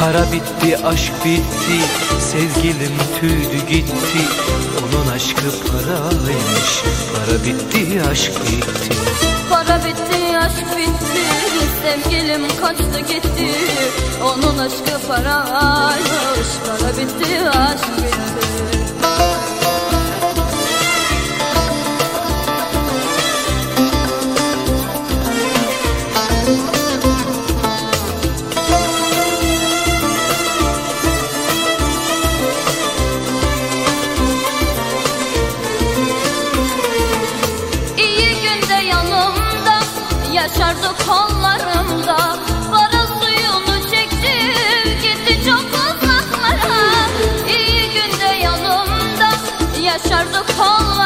Para bitti, aşk bitti, sevgilim tüydü gitti. Onun aşkı paraymış, para bitti, aşk bitti. Para bitti, aşk bitti Sevgilim kaçtı gitti. Onun aşkı paraymış Para Yaşardı kollarımda. Para suyunu çekti Gitti çok uzaklara. İyi günde yanımda Yaşardı kollarımda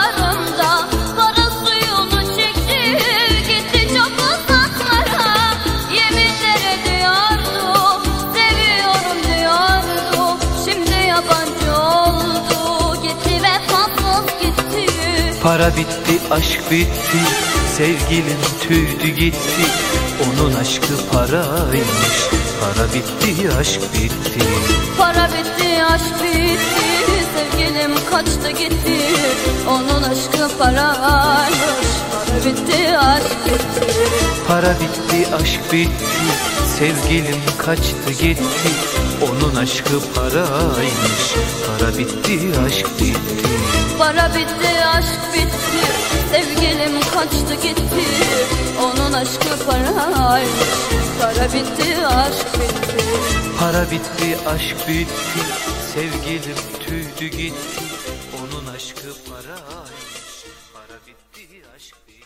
Para bitti, aşk bitti, sevgilim tüydü gitti. Onun aşkı paraymış, para bitti, aşk bitti. Para bitti, aşk bitti Sevgilim kaçtı gitti. Onun aşkı paraymış Para bitti, aşk bitti Para bitti aşk bitti Sevgilim kaçtı gitti. Onun aşkı paraymış Para bitti aşk bitti. Para bitti aşk bitti Sevgilim kaçtı gitti. Onun aşkı paraymış Para bitti aşk bitti. Para bitti aşk bitti Sevgilim tüydü gitti. Onun aşkı paraymış Para bitti aşk bitti.